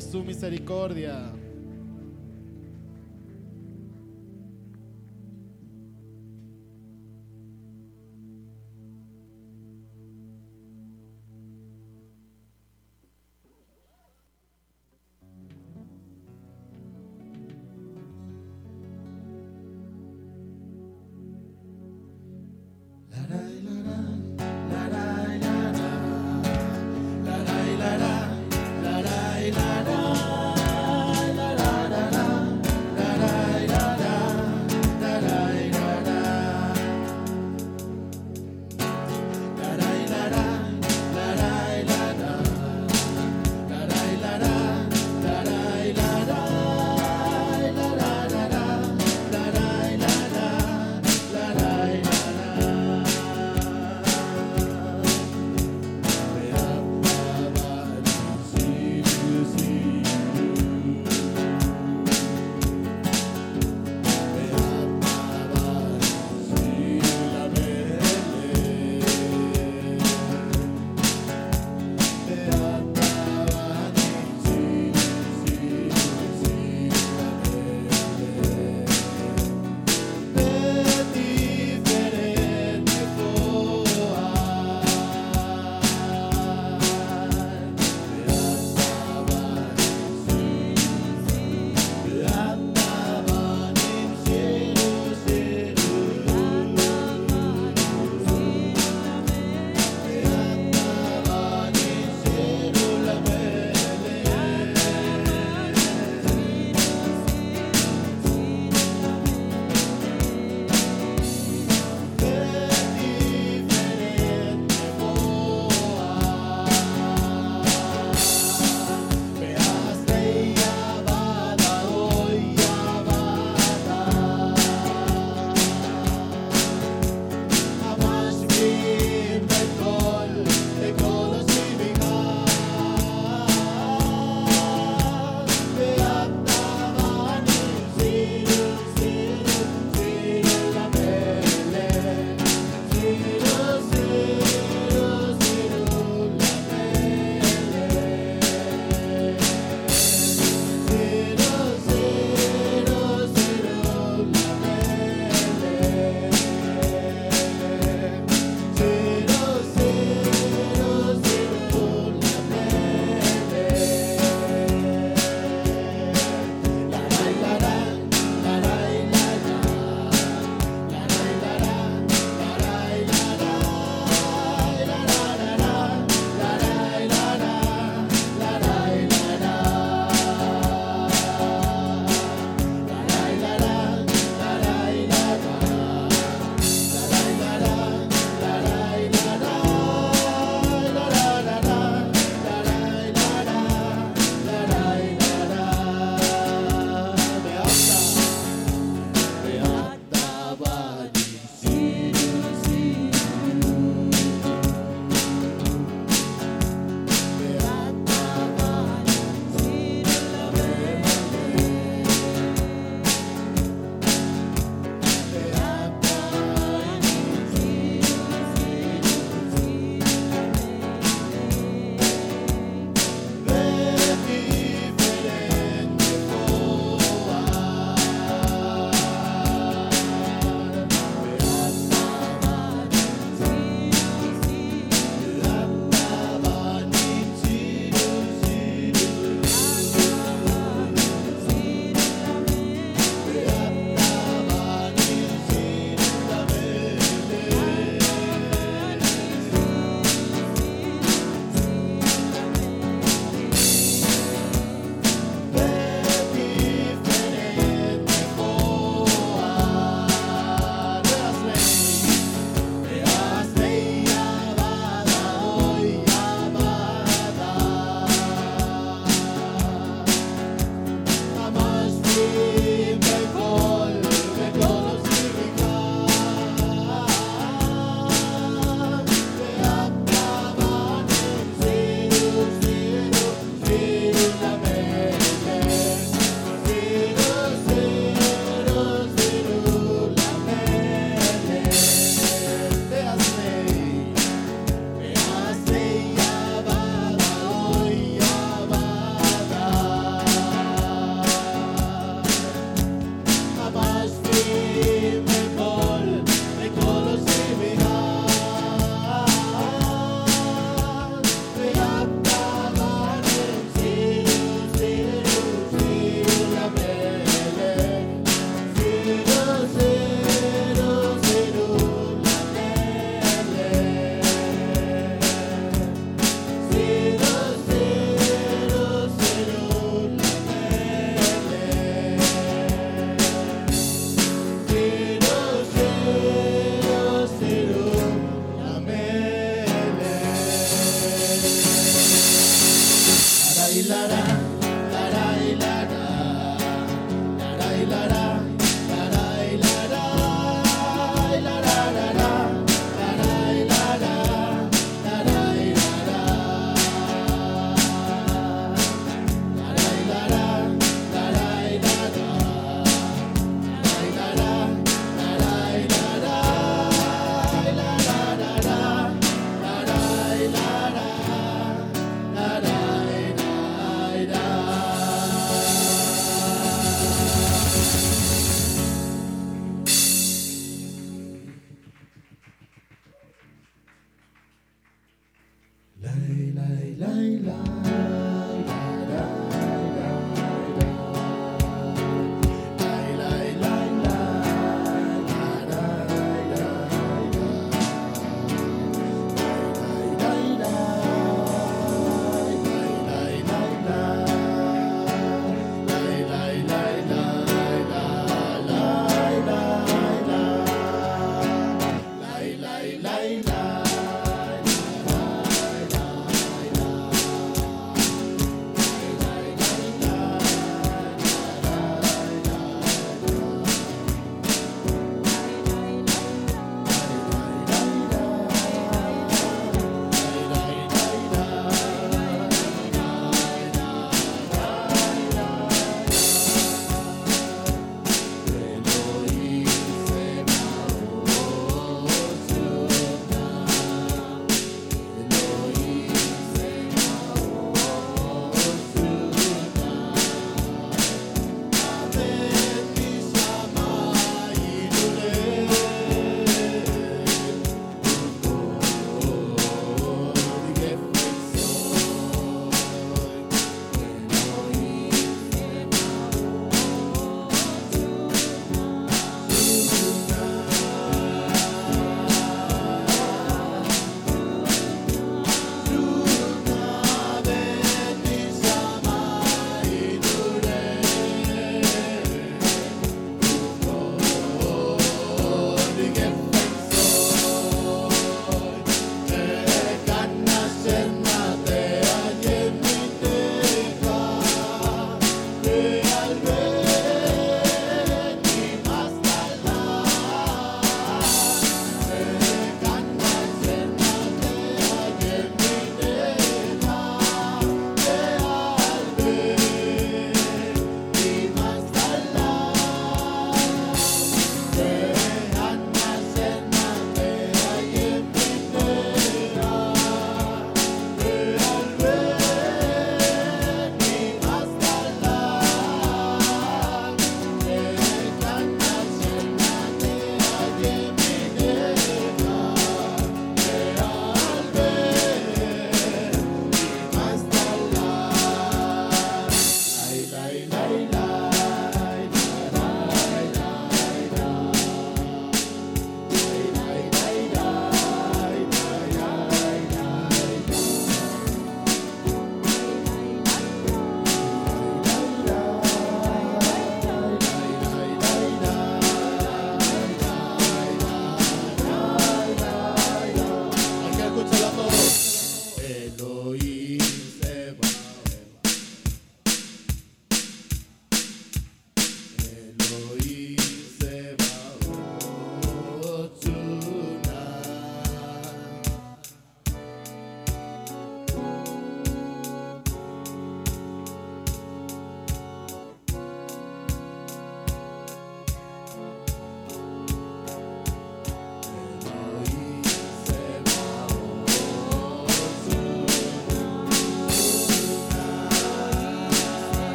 su misericordia.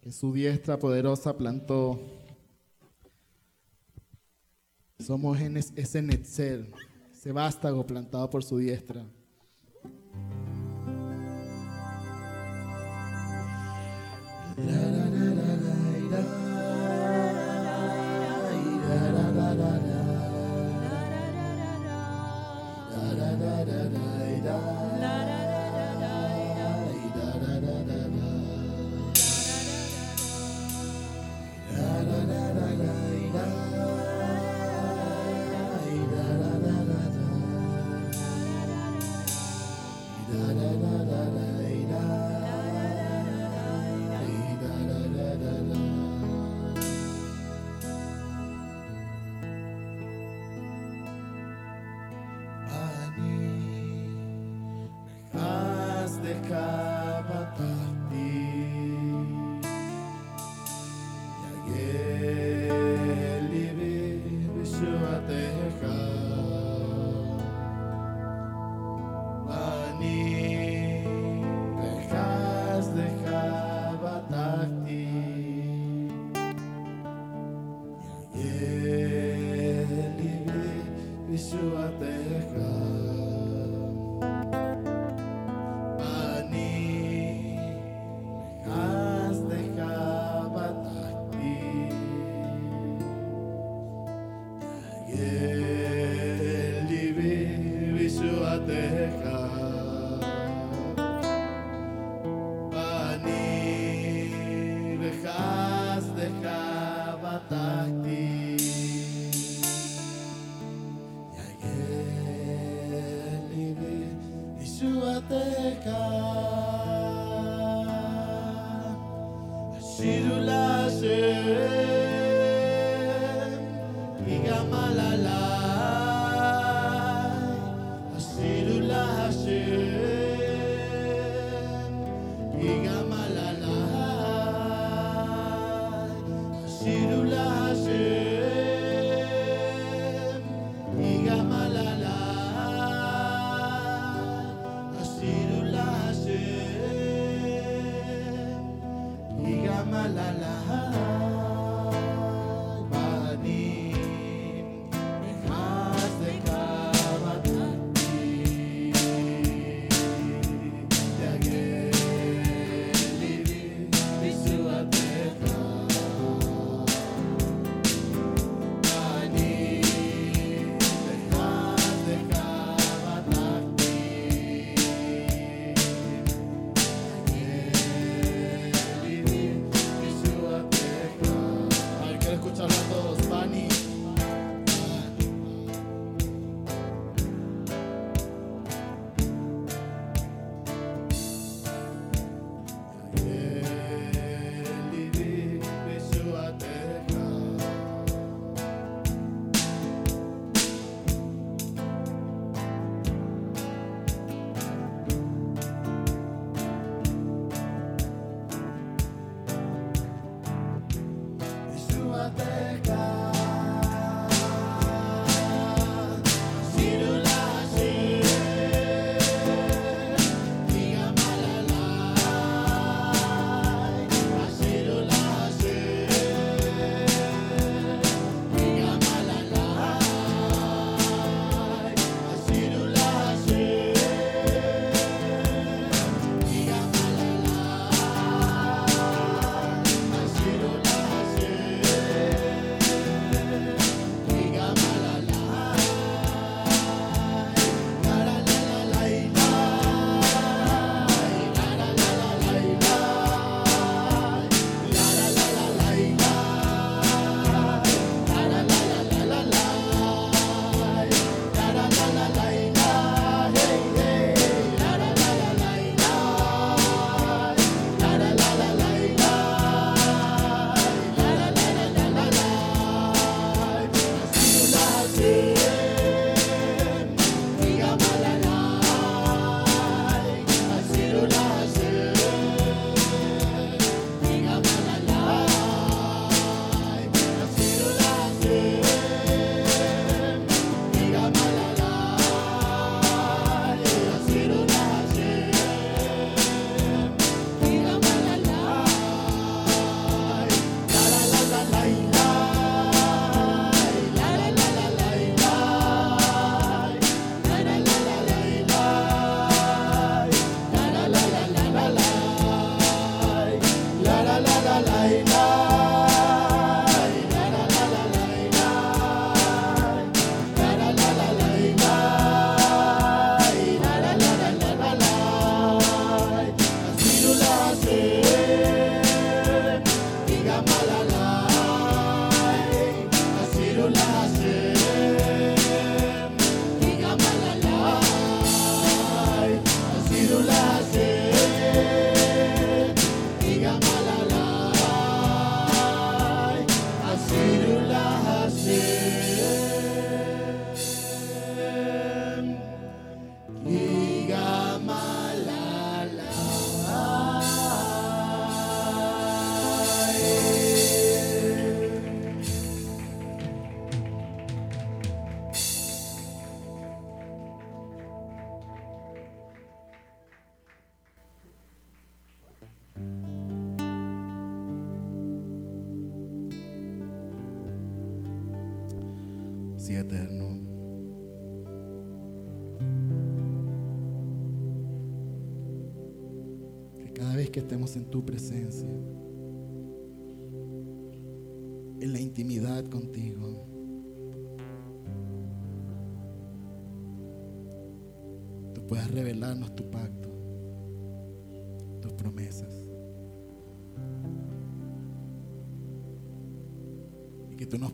Que su diestra poderosa plantó. Somos en es- ese netzer, ese vástago plantado por su diestra. Shirula Shem, Igamalala.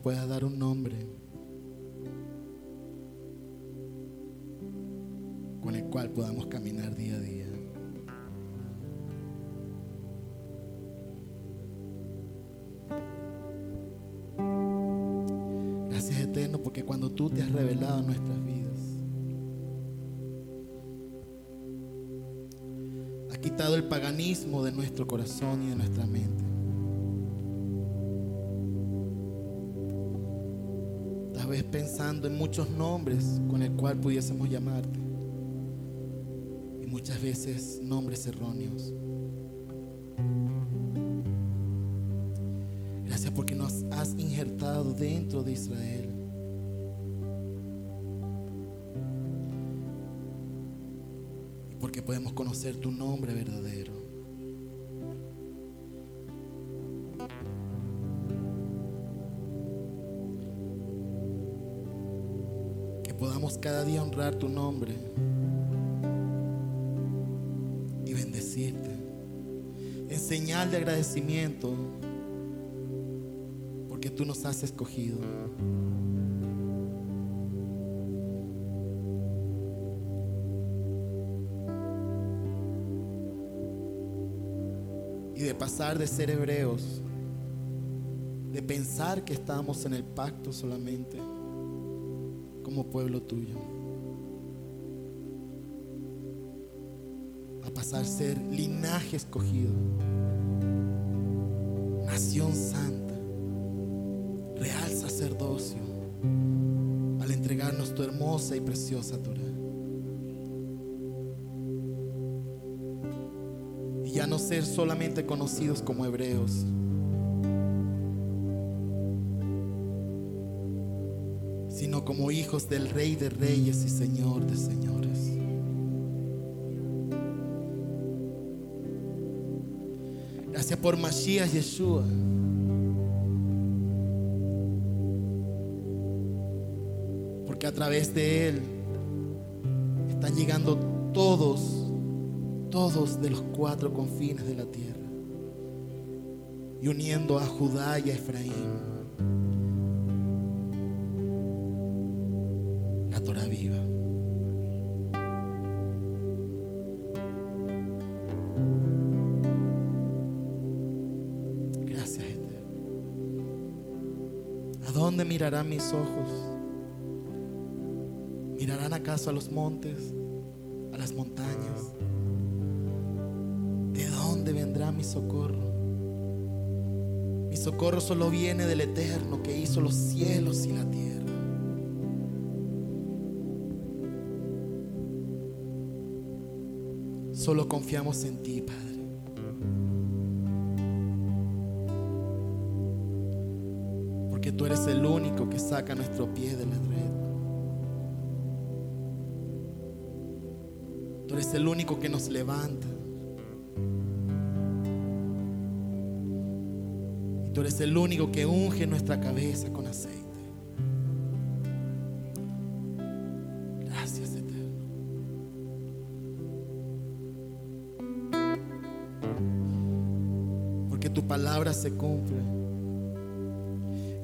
Puedas dar un nombre con el cual podamos caminar día a día. Gracias eterno porque cuando tú te has revelado en nuestras vidas, has quitado el paganismo de nuestro corazón y de nuestra mente. Pensando en muchos nombres con el cual pudiésemos llamarte y muchas veces nombres erróneos. Gracias porque nos has injertado dentro de Israel. Y porque podemos conocer tu nombre verdadero. Cada día honrar tu nombre y bendecirte. En señal de agradecimiento porque tú nos has escogido. Y de pasar de ser hebreos, de pensar que estábamos en el pacto solamente como pueblo tuyo, a pasar a ser linaje escogido, nación santa. Real sacerdocio. Al entregarnos tu hermosa y preciosa Torah. Y ya no ser solamente conocidos como hebreos, como hijos del Rey de Reyes y Señor de Señores. Gracias por Mashiach Yeshua. Porque a través de Él están llegando todos, todos de los cuatro confines de la tierra. Y uniendo a Judá y a Efraín. Mirarán mis ojos? ¿Mirarán acaso a los montes, a las montañas? ¿De dónde vendrá mi socorro? Mi socorro solo viene del Eterno que hizo los cielos y la tierra. Solo confiamos en ti, Padre. Saca nuestro pie de la red. Tú eres el único que nos levanta. Y tú eres el único que unge nuestra cabeza con aceite. Gracias, Eterno. Porque tu palabra se cumple.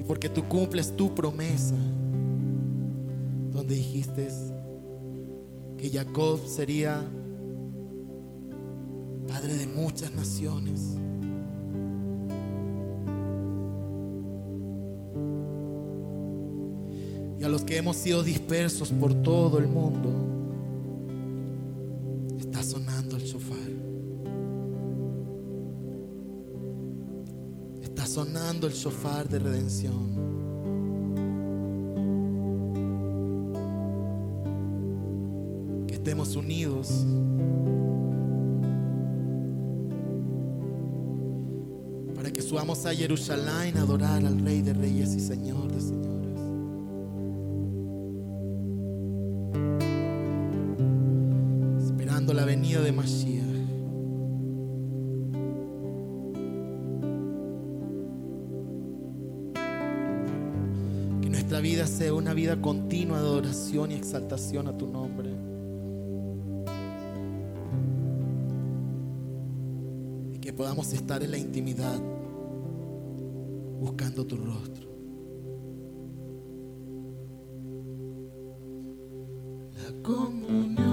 Porque tú cumples tu promesa. Donde dijiste que Jacob sería padre de muchas naciones. Y a los que hemos sido dispersos por todo el mundo, shofar de redención. Que estemos unidos. Para que subamos a Jerusalén a adorar al Rey de Reyes y Señor de Señores. Una vida continua de adoración y exaltación a tu nombre. Y que podamos estar en la intimidad buscando tu rostro. La comunión,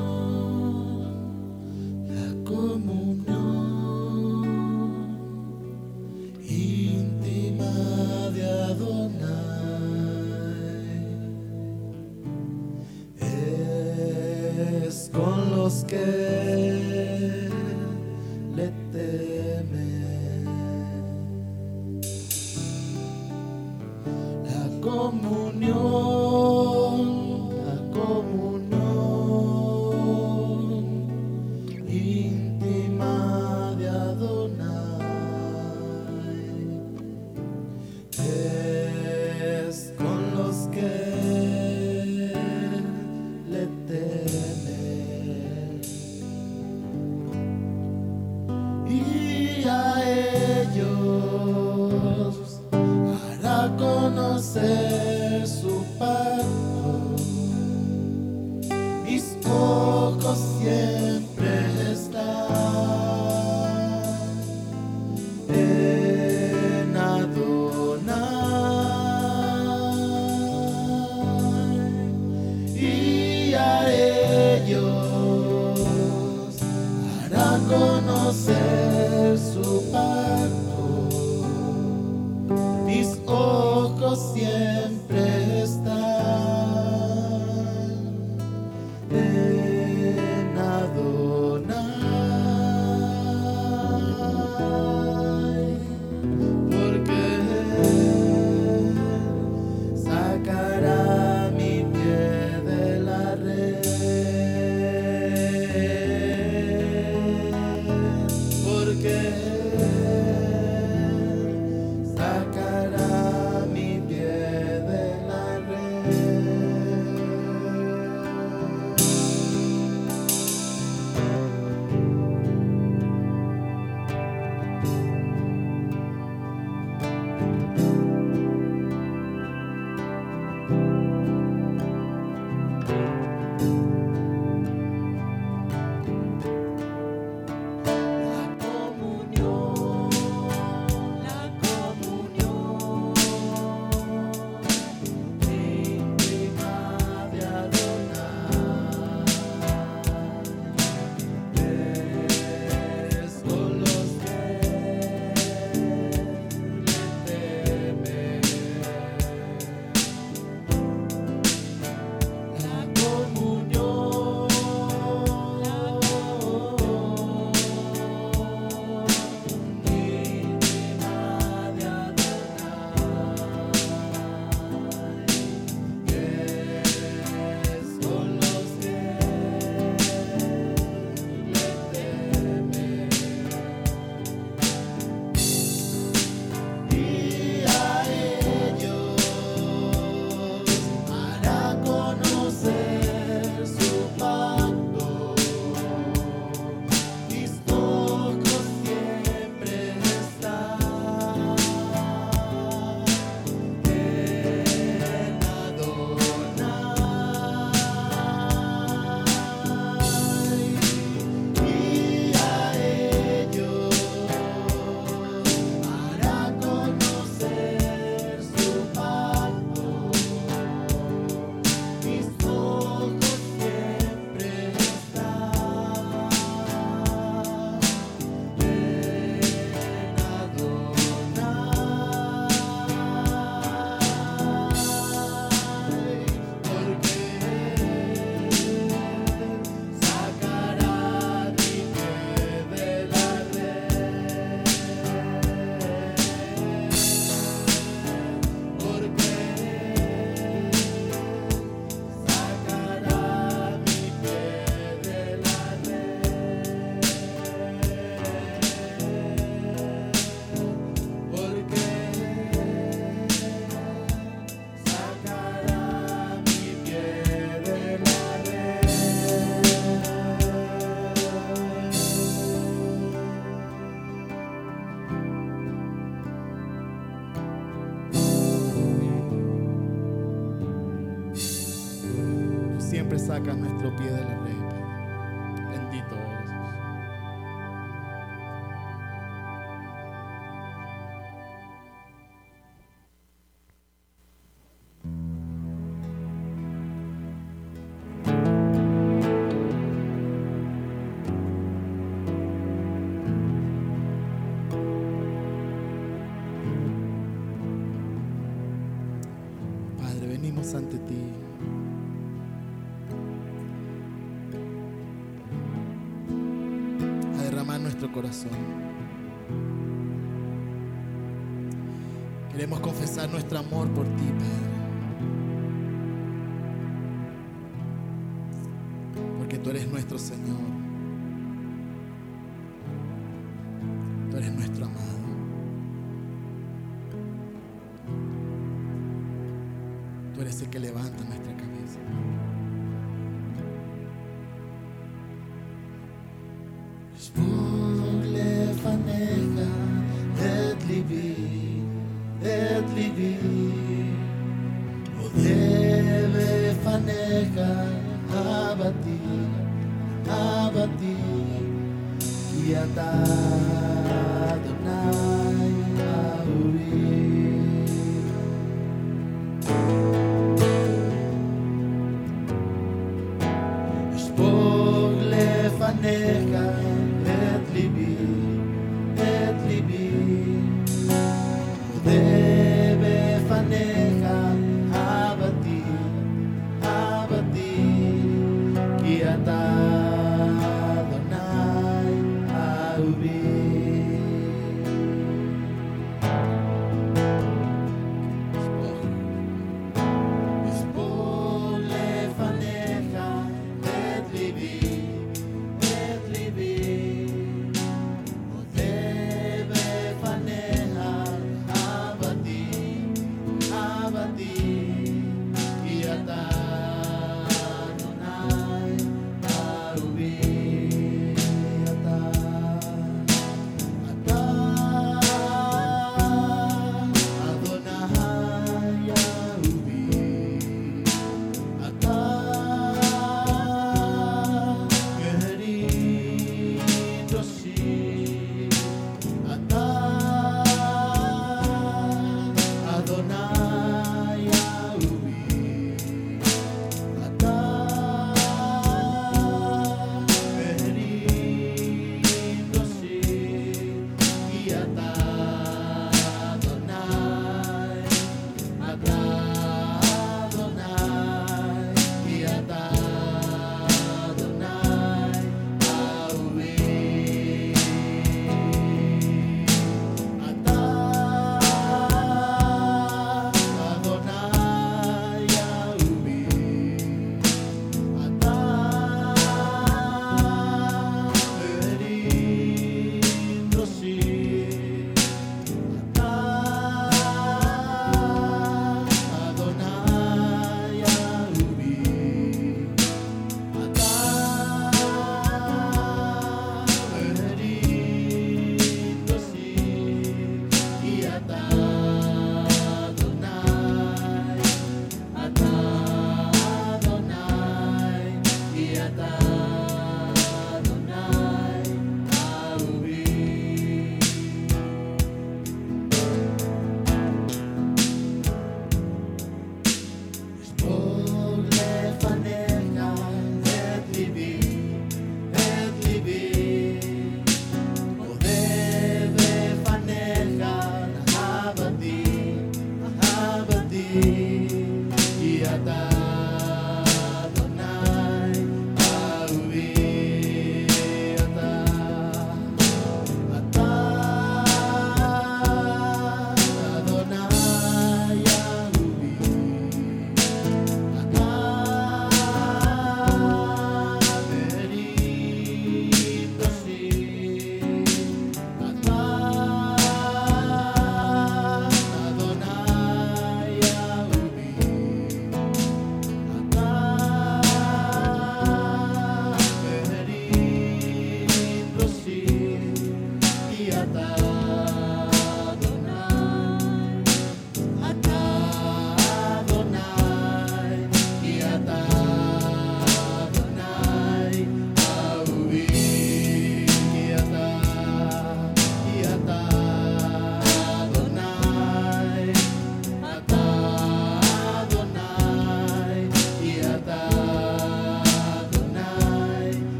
siempre sacas nuestro pie de la red. Bendito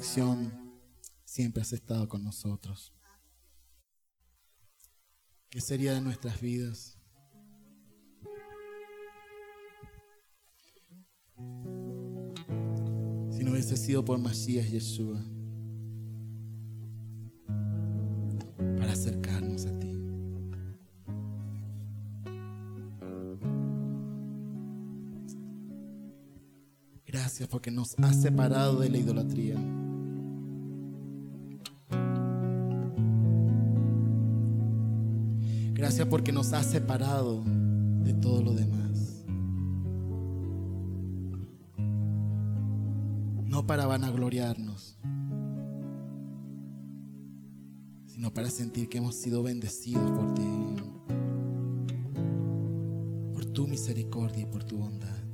aflicción siempre has estado con nosotros. ¿Qué sería de nuestras vidas? Si no hubiese sido por Masías Yeshua para acercarnos a ti. Gracias porque nos has separado de la idolatría. Gracias porque nos has separado de todo lo demás. No para vanagloriarnos, sino para sentir que hemos sido bendecidos por ti, por tu misericordia y por tu bondad.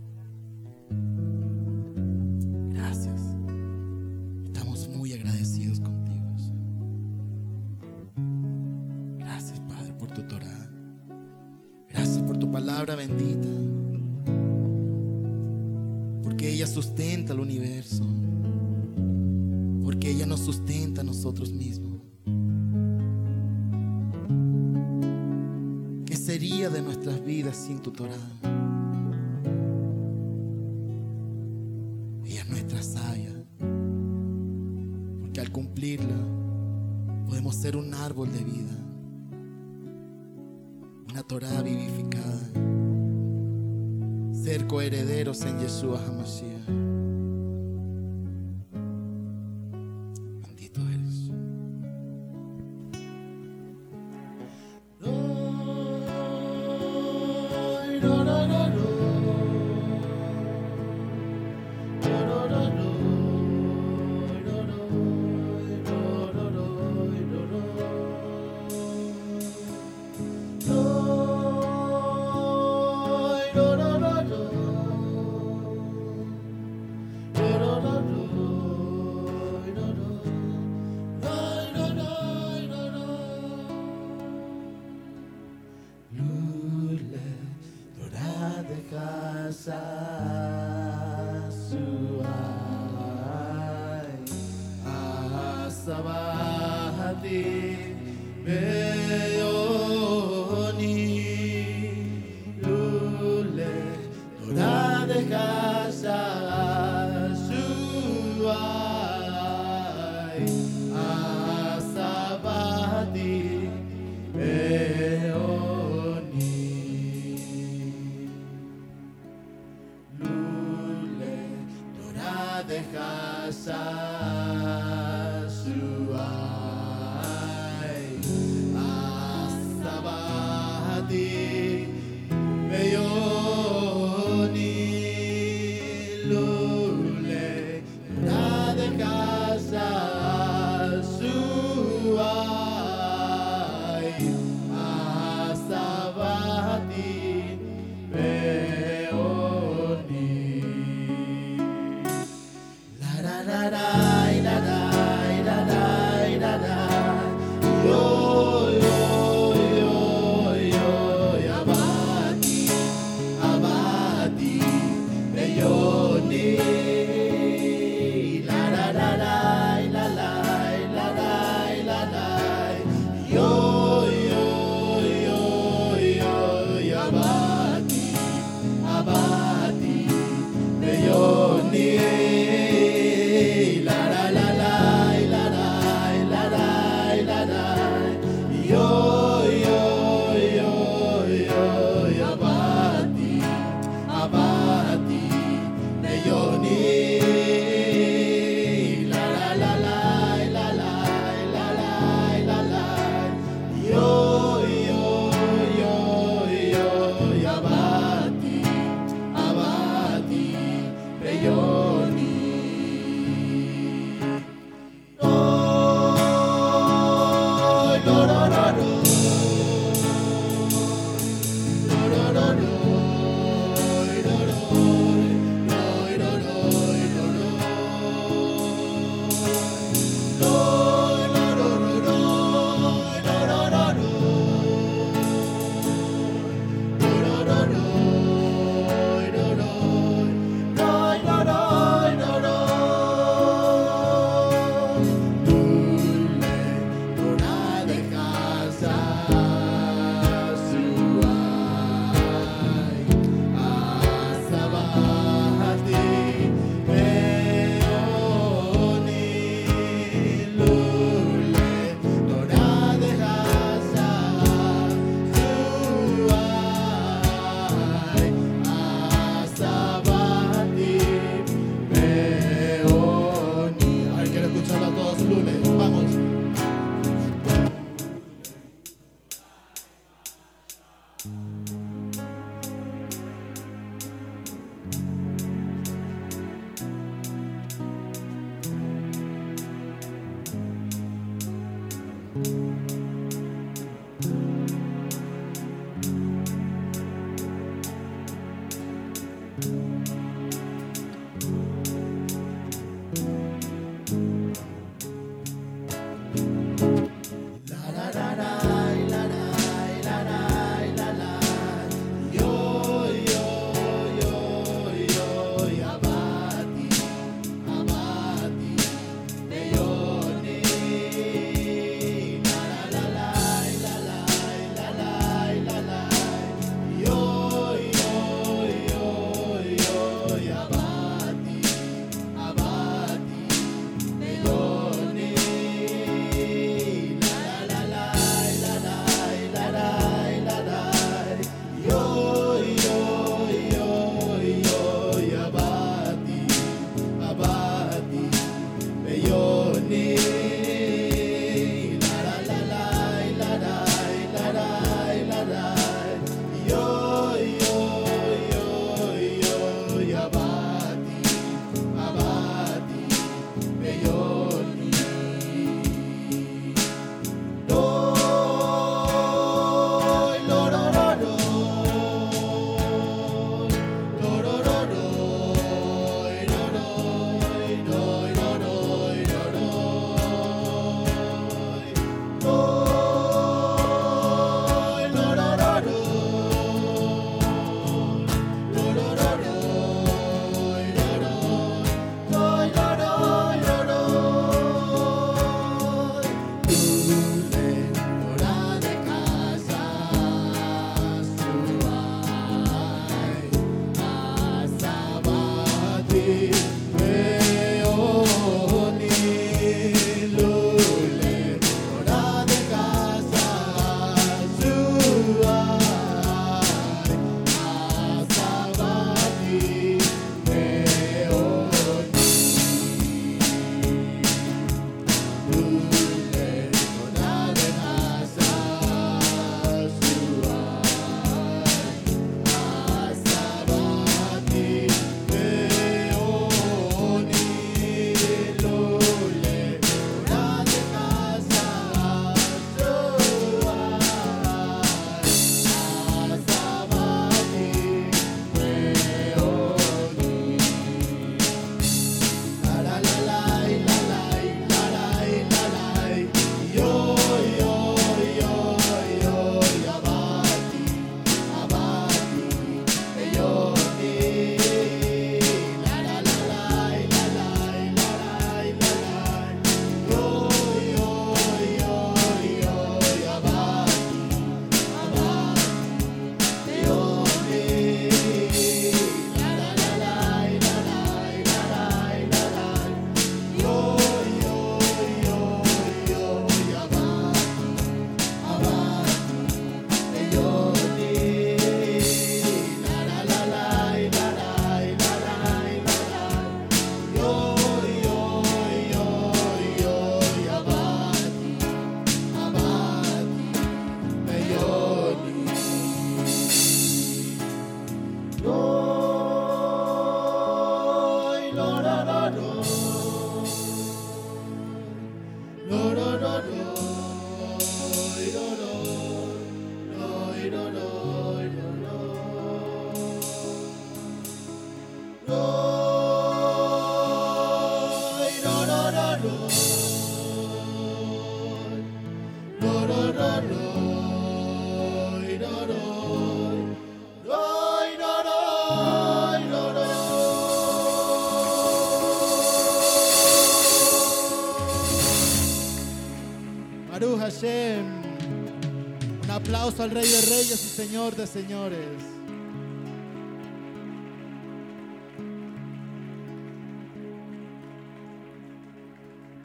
Al Rey de Reyes y Señor de Señores.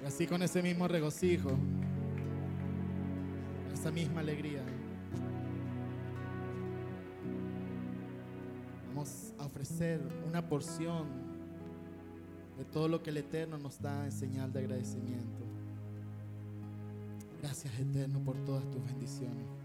Y así con ese mismo regocijo, esa misma alegría, vamos a ofrecer una porción de todo lo que el Eterno nos da en señal de agradecimiento. Gracias eterno por todas tus bendiciones.